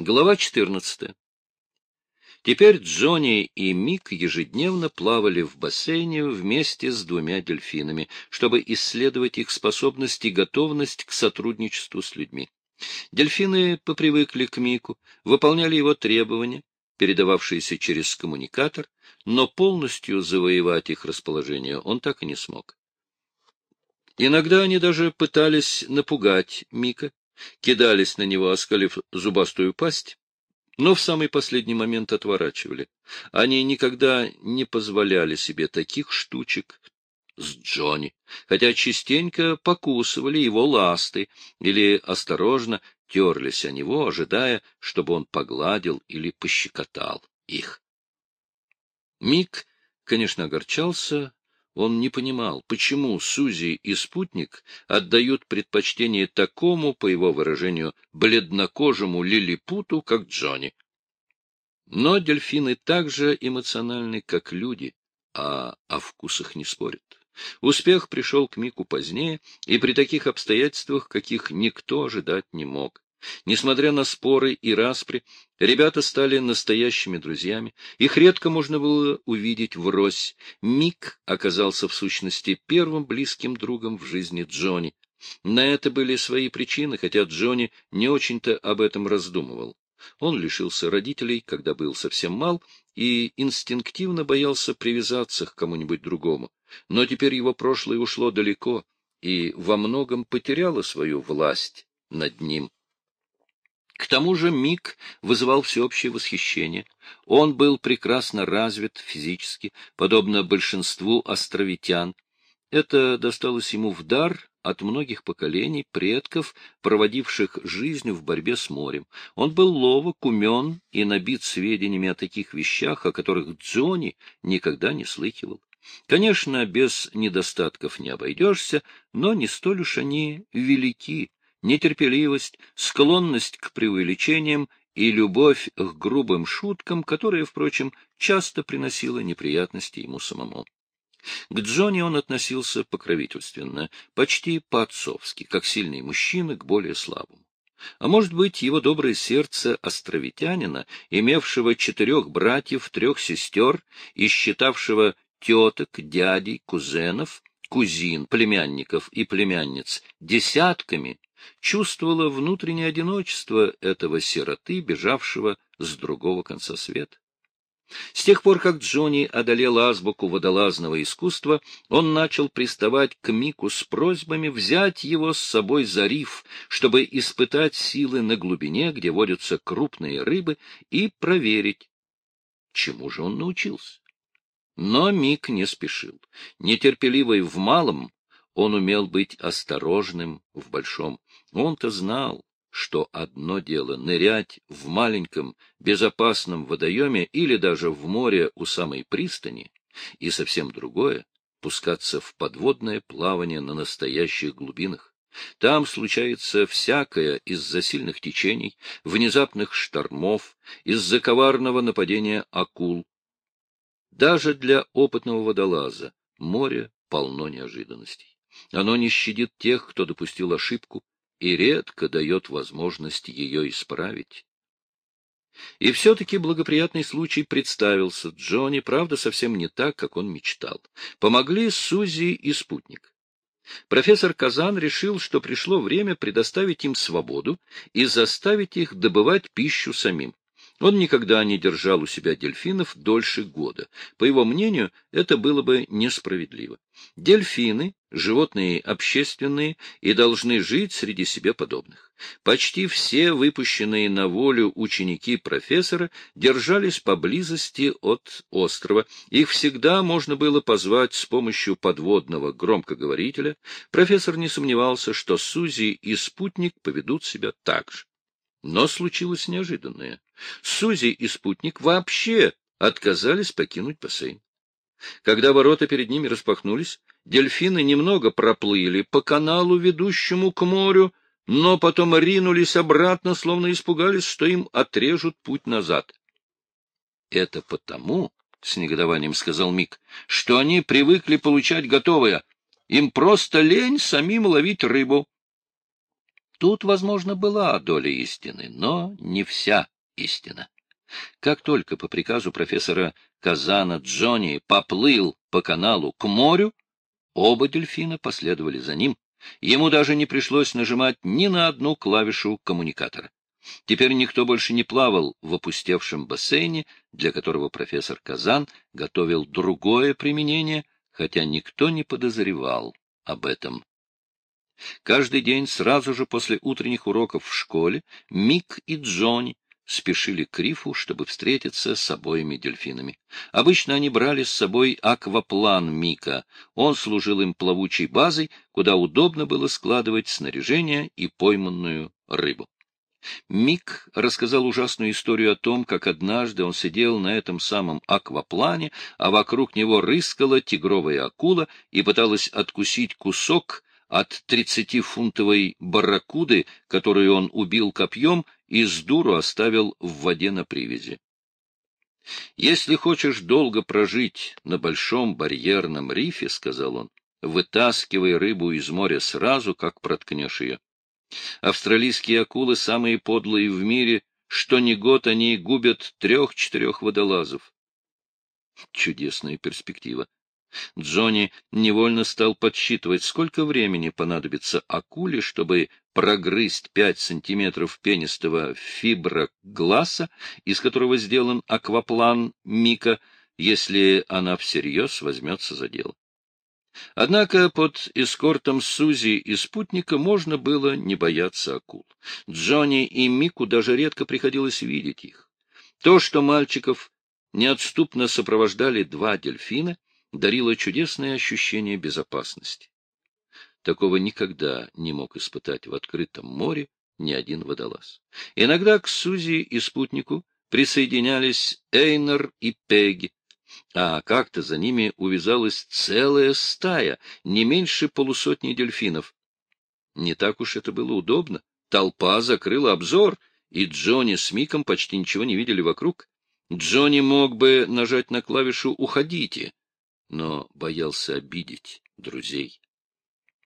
Глава 14. Теперь Джонни и Мик ежедневно плавали в бассейне вместе с двумя дельфинами, чтобы исследовать их способность и готовность к сотрудничеству с людьми. Дельфины попривыкли к Мику, выполняли его требования, передававшиеся через коммуникатор, но полностью завоевать их расположение он так и не смог. Иногда они даже пытались напугать Мика, кидались на него, оскалив зубастую пасть, но в самый последний момент отворачивали. Они никогда не позволяли себе таких штучек с Джонни, хотя частенько покусывали его ласты или осторожно терлись о него, ожидая, чтобы он погладил или пощекотал их. Мик, конечно, огорчался, он не понимал, почему Сузи и спутник отдают предпочтение такому, по его выражению, бледнокожему лилипуту, как Джонни. Но дельфины так же эмоциональны, как люди, а о вкусах не спорят. Успех пришел к Мику позднее и при таких обстоятельствах, каких никто ожидать не мог. Несмотря на споры и распри, ребята стали настоящими друзьями. Их редко можно было увидеть врозь. Мик оказался в сущности первым близким другом в жизни Джонни. На это были свои причины, хотя Джонни не очень-то об этом раздумывал. Он лишился родителей, когда был совсем мал, и инстинктивно боялся привязаться к кому-нибудь другому. Но теперь его прошлое ушло далеко и во многом потеряло свою власть над ним. К тому же Мик вызывал всеобщее восхищение. Он был прекрасно развит физически, подобно большинству островитян. Это досталось ему в дар от многих поколений предков, проводивших жизнь в борьбе с морем. Он был ловок, умен и набит сведениями о таких вещах, о которых Джонни никогда не слыхивал. Конечно, без недостатков не обойдешься, но не столь уж они велики, нетерпеливость, склонность к преувеличениям и любовь к грубым шуткам, которая, впрочем, часто приносила неприятности ему самому. К Джонни он относился покровительственно, почти по-отцовски, как сильный мужчина к более слабому. А может быть, его доброе сердце островитянина, имевшего четырех братьев, трех сестер и считавшего теток, дядей, кузенов, кузин, племянников и племянниц десятками, чувствовала внутреннее одиночество этого сироты, бежавшего с другого конца света. С тех пор, как Джонни одолел азбуку водолазного искусства, он начал приставать к Мику с просьбами взять его с собой за риф, чтобы испытать силы на глубине, где водятся крупные рыбы, и проверить, чему же он научился. Но Мик не спешил. Нетерпеливый в малом, он умел быть осторожным в большом. Он-то знал, что одно дело нырять в маленьком безопасном водоеме или даже в море у самой пристани, и совсем другое — пускаться в подводное плавание на настоящих глубинах. Там случается всякое из-за сильных течений, внезапных штормов, из-за коварного нападения акул. Даже для опытного водолаза море полно неожиданностей. Оно не щадит тех, кто допустил ошибку, и редко дает возможность ее исправить. И все-таки благоприятный случай представился Джонни, правда, совсем не так, как он мечтал. Помогли Сузи и спутник. Профессор Казан решил, что пришло время предоставить им свободу и заставить их добывать пищу самим. Он никогда не держал у себя дельфинов дольше года. По его мнению, это было бы несправедливо. Дельфины — животные общественные и должны жить среди себе подобных. Почти все выпущенные на волю ученики профессора держались поблизости от острова. Их всегда можно было позвать с помощью подводного громкоговорителя. Профессор не сомневался, что Сузи и спутник поведут себя так же. Но случилось неожиданное. Сузи и спутник вообще отказались покинуть бассейн. Когда ворота перед ними распахнулись, дельфины немного проплыли по каналу, ведущему к морю, но потом ринулись обратно, словно испугались, что им отрежут путь назад. — Это потому, — с негодованием сказал Мик, — что они привыкли получать готовое. Им просто лень самим ловить рыбу. Тут, возможно, была доля истины, но не вся истина. Как только по приказу профессора Казана Джонни поплыл по каналу к морю, оба дельфина последовали за ним. Ему даже не пришлось нажимать ни на одну клавишу коммуникатора. Теперь никто больше не плавал в опустевшем бассейне, для которого профессор Казан готовил другое применение, хотя никто не подозревал об этом. Каждый день сразу же после утренних уроков в школе Мик и Джонни спешили к рифу, чтобы встретиться с обоими дельфинами. Обычно они брали с собой акваплан Мика. Он служил им плавучей базой, куда удобно было складывать снаряжение и пойманную рыбу. Мик рассказал ужасную историю о том, как однажды он сидел на этом самом акваплане, а вокруг него рыскала тигровая акула и пыталась откусить кусок от тридцатифунтовой барракуды, которую он убил копьем и с дуру оставил в воде на привязи. «Если хочешь долго прожить на большом барьерном рифе, — сказал он, — вытаскивай рыбу из моря сразу, как проткнешь ее. Австралийские акулы самые подлые в мире, что ни год они губят трех-четырех водолазов. Чудесная перспектива. Джонни невольно стал подсчитывать, сколько времени понадобится акуле, чтобы прогрызть пять сантиметров пенистого фибра глаза, из которого сделан акваплан Мика, если она всерьез возьмется за дело. Однако под эскортом Сузи и спутника можно было не бояться акул. Джонни и Мику даже редко приходилось видеть их. То, что мальчиков неотступно сопровождали два дельфина, дарило чудесное ощущение безопасности. Такого никогда не мог испытать в открытом море ни один водолаз. Иногда к Сузи и спутнику присоединялись Эйнер и Пегги, а как-то за ними увязалась целая стая, не меньше полусотни дельфинов. Не так уж это было удобно. Толпа закрыла обзор, и Джонни с Миком почти ничего не видели вокруг. Джонни мог бы нажать на клавишу «Уходите», но боялся обидеть друзей.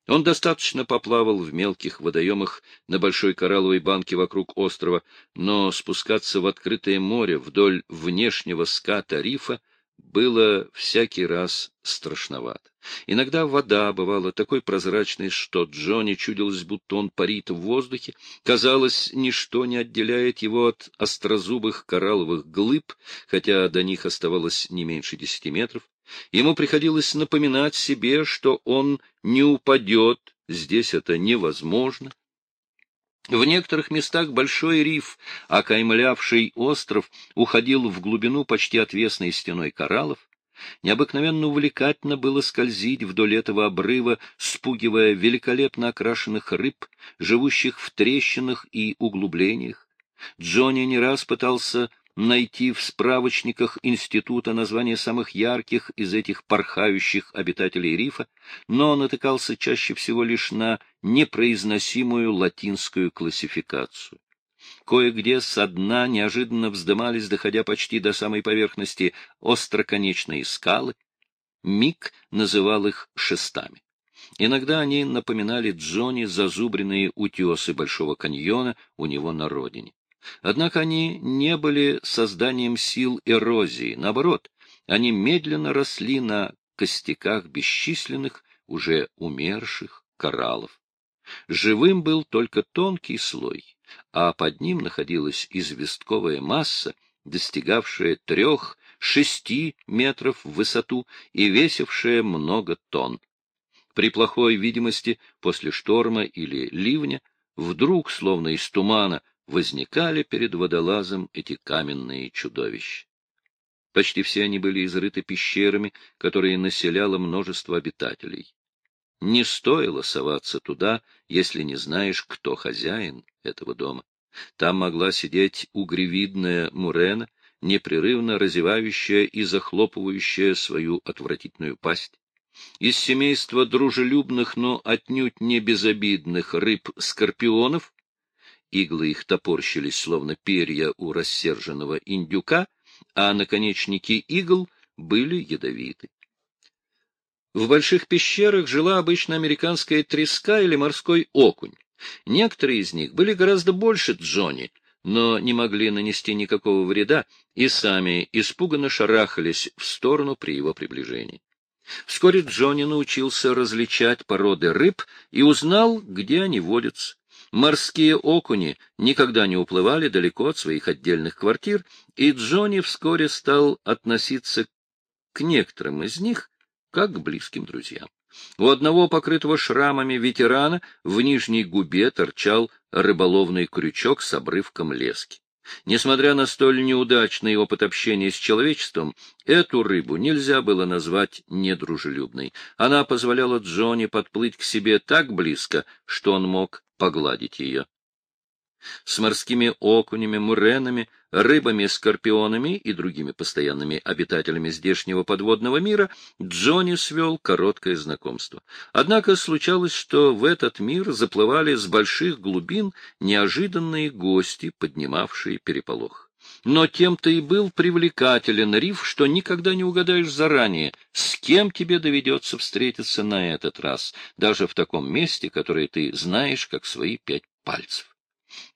Он достаточно поплавал в мелких водоемах на большой коралловой банке вокруг острова, но спускаться в открытое море вдоль внешнего ската рифа было всякий раз страшновато. Иногда вода бывала такой прозрачной, что Джонни чудилось, будто он парит в воздухе. Казалось, ничто не отделяет его от острозубых коралловых глыб, хотя до них оставалось не меньше десяти метров. Ему приходилось напоминать себе, что он не упадет, здесь это невозможно. В некоторых местах большой риф, окаймлявший остров, уходил в глубину почти отвесной стеной кораллов. Необыкновенно увлекательно было скользить вдоль этого обрыва, спугивая великолепно окрашенных рыб, живущих в трещинах и углублениях. Джонни не раз пытался найти в справочниках института название самых ярких из этих порхающих обитателей рифа, но натыкался чаще всего лишь на непроизносимую латинскую классификацию. Кое-где со дна неожиданно вздымались, доходя почти до самой поверхности, остроконечные скалы. Мик называл их шестами. Иногда они напоминали Джонни зазубренные утесы Большого каньона у него на родине. Однако они не были созданием сил эрозии, наоборот, они медленно росли на костяках бесчисленных, уже умерших кораллов. Живым был только тонкий слой, а под ним находилась известковая масса, достигавшая трех-шести метров в высоту и весившая много тонн. При плохой видимости после шторма или ливня вдруг, словно из тумана, возникали перед водолазом эти каменные чудовища. Почти все они были изрыты пещерами, которые населяло множество обитателей. Не стоило соваться туда, если не знаешь, кто хозяин этого дома. Там могла сидеть угревидная мурена, непрерывно разевающая и захлопывающая свою отвратительную пасть. Из семейства дружелюбных, но отнюдь не безобидных рыб-скорпионов Иглы их топорщились, словно перья у рассерженного индюка, а наконечники игл были ядовиты. В больших пещерах жила обычно американская треска или морской окунь. Некоторые из них были гораздо больше Джонни, но не могли нанести никакого вреда и сами испуганно шарахались в сторону при его приближении. Вскоре Джонни научился различать породы рыб и узнал, где они водятся. Морские окуни никогда не уплывали далеко от своих отдельных квартир, и Джонни вскоре стал относиться к некоторым из них как к близким друзьям. У одного покрытого шрамами ветерана в нижней губе торчал рыболовный крючок с обрывком лески. Несмотря на столь неудачный опыт общения с человечеством, эту рыбу нельзя было назвать недружелюбной. Она позволяла Джонни подплыть к себе так близко, что он мог погладить ее. С морскими окунями, муренами, рыбами-скорпионами и другими постоянными обитателями здешнего подводного мира Джонни свел короткое знакомство. Однако случалось, что в этот мир заплывали с больших глубин неожиданные гости, поднимавшие переполох. Но тем-то и был привлекателен риф, что никогда не угадаешь заранее, с кем тебе доведется встретиться на этот раз, даже в таком месте, которое ты знаешь, как свои пять пальцев.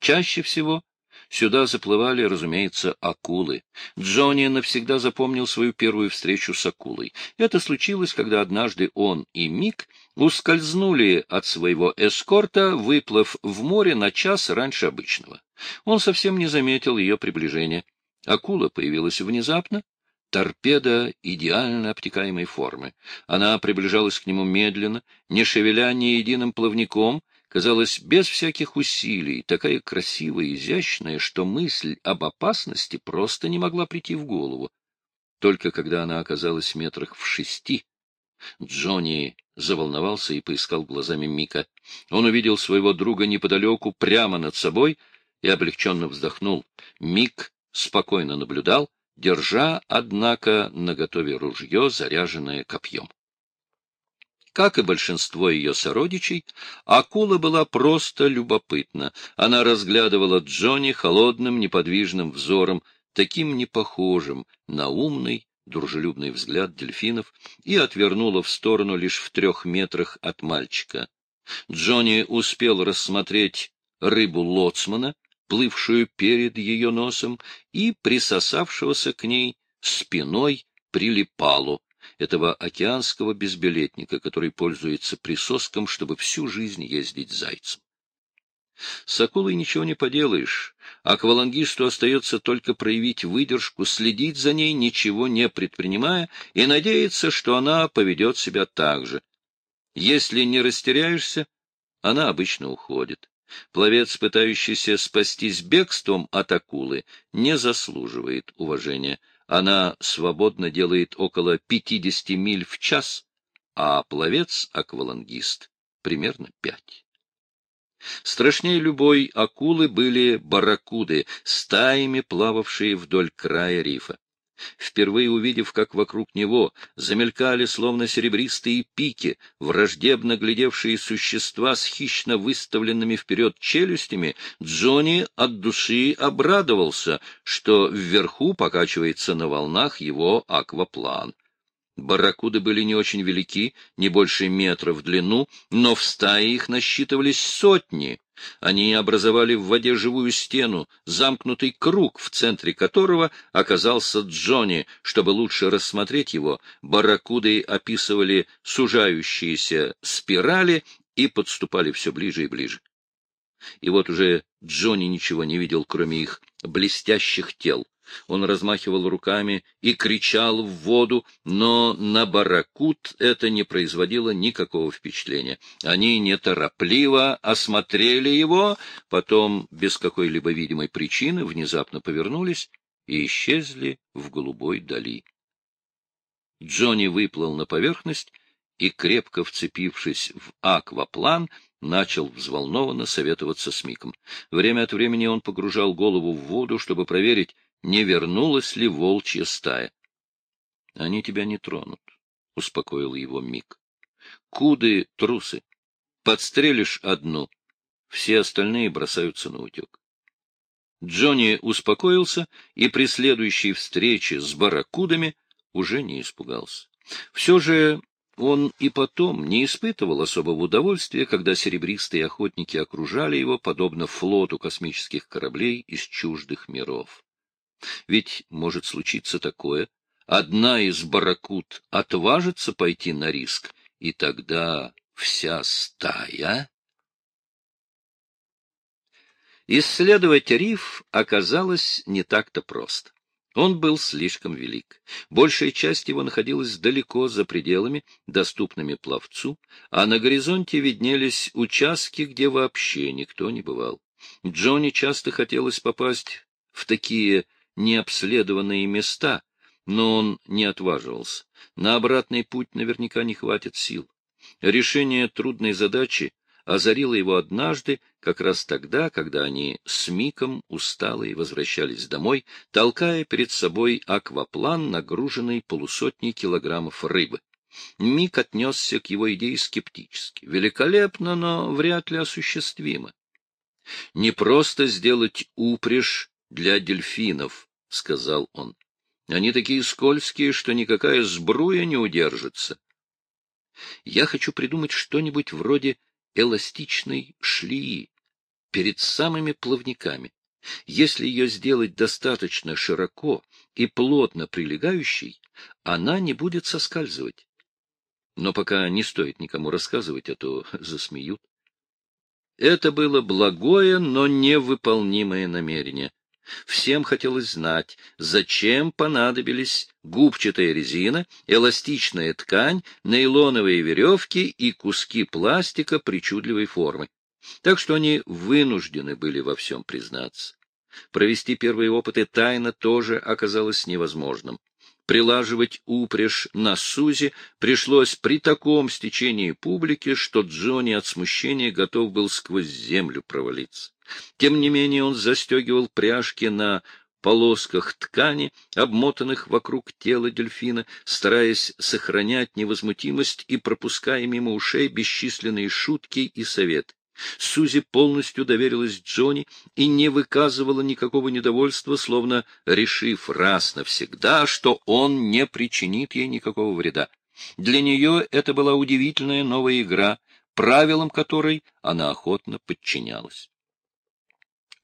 Чаще всего сюда заплывали, разумеется, акулы. Джонни навсегда запомнил свою первую встречу с акулой. Это случилось, когда однажды он и Мик ускользнули от своего эскорта, выплыв в море на час раньше обычного. Он совсем не заметил ее приближения. Акула появилась внезапно, торпеда идеально обтекаемой формы. Она приближалась к нему медленно, не шевеля ни единым плавником, казалась без всяких усилий, такая красивая и изящная, что мысль об опасности просто не могла прийти в голову. Только когда она оказалась в метрах в шести, Джонни заволновался и поискал глазами Мика. Он увидел своего друга неподалеку, прямо над собой, и облегченно вздохнул. Мик спокойно наблюдал, держа, однако, наготове ружье, заряженное копьем. Как и большинство ее сородичей, акула была просто любопытна. Она разглядывала Джонни холодным, неподвижным взором, таким непохожим на умный, дружелюбный взгляд дельфинов, и отвернула в сторону лишь в трех метрах от мальчика. Джонни успел рассмотреть рыбу лоцмана, плывшую перед ее носом, и присосавшегося к ней спиной прилипалу, этого океанского безбилетника, который пользуется присоском, чтобы всю жизнь ездить зайцем. С акулой ничего не поделаешь. Аквалангисту остается только проявить выдержку, следить за ней, ничего не предпринимая, и надеяться, что она поведет себя так же. Если не растеряешься, она обычно уходит. Пловец, пытающийся спастись бегством от акулы, не заслуживает уважения. Она свободно делает около 50 миль в час, а пловец-аквалангист — примерно 5. Страшнее любой акулы были барракуды, стаями плававшие вдоль края рифа. Впервые увидев, как вокруг него замелькали, словно серебристые пики, враждебно глядевшие существа с хищно выставленными вперед челюстями, Джонни от души обрадовался, что вверху покачивается на волнах его акваплан. Барракуды были не очень велики, не больше метра в длину, но в стае их насчитывались сотни. Они образовали в воде живую стену, замкнутый круг, в центре которого оказался Джонни. Чтобы лучше рассмотреть его, барракуды описывали сужающиеся спирали и подступали все ближе и ближе. И вот уже Джонни ничего не видел, кроме их блестящих тел. Он размахивал руками и кричал в воду, но на баракут это не производило никакого впечатления. Они неторопливо осмотрели его, потом, без какой-либо видимой причины, внезапно повернулись и исчезли в голубой дали. Джонни выплыл на поверхность и, крепко вцепившись в акваплан, начал взволнованно советоваться с Миком. Время от времени он погружал голову в воду, чтобы проверить, не вернулась ли волчья стая. — Они тебя не тронут, — успокоил его Мик. — Куды — трусы. Подстрелишь одну, все остальные бросаются на утек. Джонни успокоился и при следующей встрече с барракудами уже не испугался. Все же Он и потом не испытывал особого удовольствия, когда серебристые охотники окружали его, подобно флоту космических кораблей из чуждых миров. Ведь может случиться такое, одна из барракуд отважится пойти на риск, и тогда вся стая... Исследовать риф оказалось не так-то просто. Он был слишком велик. Большая часть его находилась далеко за пределами, доступными пловцу, а на горизонте виднелись участки, где вообще никто не бывал. Джонни часто хотелось попасть в такие необследованные места, но он не отваживался. На обратный путь наверняка не хватит сил. Решение трудной задачи озарило его однажды, как раз тогда, когда они с Миком усталые возвращались домой, толкая перед собой акваплан, нагруженный полусотней килограммов рыбы. Мик отнесся к его идее скептически. Великолепно, но вряд ли осуществимо. Не просто сделать упряжь для дельфинов, — сказал он. Они такие скользкие, что никакая сбруя не удержится. Я хочу придумать что-нибудь вроде эластичной шлии перед самыми плавниками. Если ее сделать достаточно широко и плотно прилегающей, она не будет соскальзывать. Но пока не стоит никому рассказывать, а то засмеют. Это было благое, но невыполнимое намерение. Всем хотелось знать, зачем понадобились губчатая резина, эластичная ткань, нейлоновые веревки и куски пластика причудливой формы. Так что они вынуждены были во всем признаться. Провести первые опыты тайно тоже оказалось невозможным. Прилаживать упряжь на Сузи пришлось при таком стечении публики, что Джонни от смущения готов был сквозь землю провалиться. Тем не менее он застегивал пряжки на полосках ткани, обмотанных вокруг тела дельфина, стараясь сохранять невозмутимость и пропуская мимо ушей бесчисленные шутки и советы. Сузи полностью доверилась Джонни и не выказывала никакого недовольства, словно решив раз навсегда, что он не причинит ей никакого вреда. Для нее это была удивительная новая игра, правилам которой она охотно подчинялась.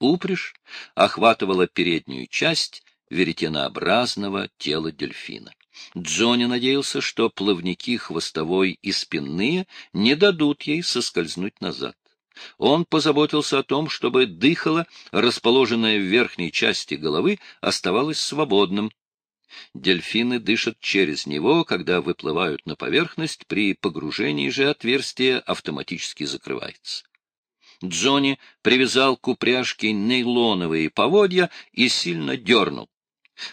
Упряжь охватывала переднюю часть веретенообразного тела дельфина. Джонни надеялся, что плавники хвостовой и спинные не дадут ей соскользнуть назад. Он позаботился о том, чтобы дыхало, расположенное в верхней части головы, оставалось свободным. Дельфины дышат через него, когда выплывают на поверхность, при погружении же отверстие автоматически закрывается. Джонни привязал к упряжке нейлоновые поводья и сильно дернул.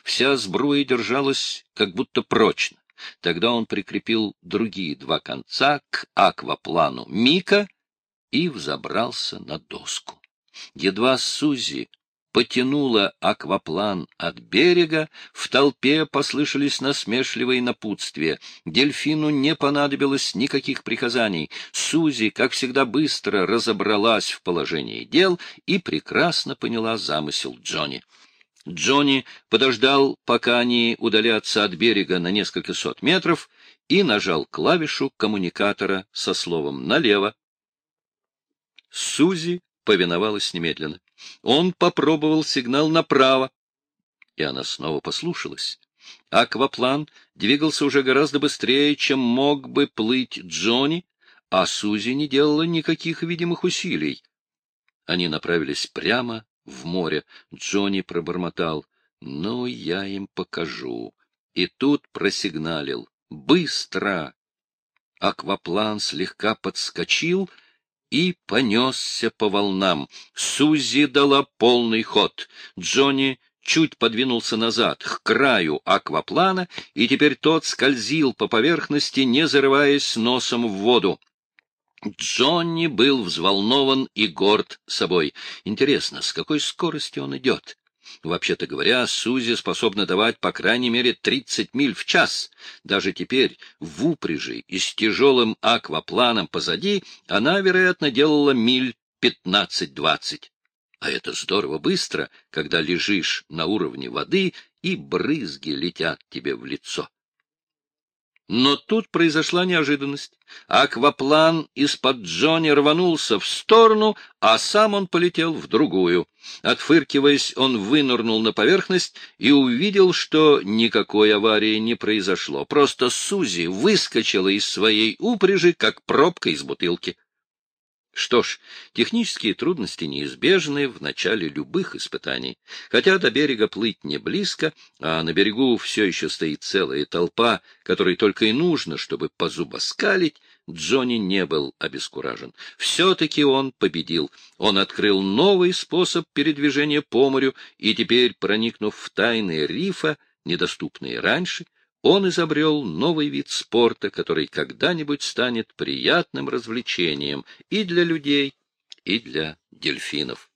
Вся сбруя держалась как будто прочно. Тогда он прикрепил другие два конца к акваплану Мика и взобрался на доску. Едва Сузи потянула акваплан от берега, в толпе послышались насмешливые напутствия. Дельфину не понадобилось никаких приказаний. Сузи, как всегда, быстро разобралась в положении дел и прекрасно поняла замысел Джонни. Джонни подождал, пока они удалятся от берега на несколько сот метров, и нажал клавишу коммуникатора со словом «налево». Сузи повиновалась немедленно. Он попробовал сигнал направо, и она снова послушалась. Акваплан двигался уже гораздо быстрее, чем мог бы плыть Джонни, а Сузи не делала никаких видимых усилий. Они направились прямо в море. Джонни пробормотал. «Ну, я им покажу». И тут просигналил. «Быстро!» Акваплан слегка подскочил — и понесся по волнам. Сузи дала полный ход. Джонни чуть подвинулся назад, к краю акваплана, и теперь тот скользил по поверхности, не зарываясь носом в воду. Джонни был взволнован и горд собой. Интересно, с какой скоростью он идет? Вообще-то говоря, Сузи способна давать по крайней мере 30 миль в час. Даже теперь, в упряжи и с тяжелым аквапланом позади, она, вероятно, делала миль 15-20. А это здорово быстро, когда лежишь на уровне воды, и брызги летят тебе в лицо. Но тут произошла неожиданность. Акваплан из-под Джонни рванулся в сторону, а сам он полетел в другую. Отфыркиваясь, он вынырнул на поверхность и увидел, что никакой аварии не произошло. Просто Сузи выскочила из своей упряжи, как пробка из бутылки. Что ж, технические трудности неизбежны в начале любых испытаний. Хотя до берега плыть не близко, а на берегу все еще стоит целая толпа, которой только и нужно, чтобы позубоскалить, Джонни не был обескуражен. Все-таки он победил. Он открыл новый способ передвижения по морю, и теперь, проникнув в тайны рифа, недоступные раньше, он изобрел новый вид спорта, который когда-нибудь станет приятным развлечением и для людей, и для дельфинов.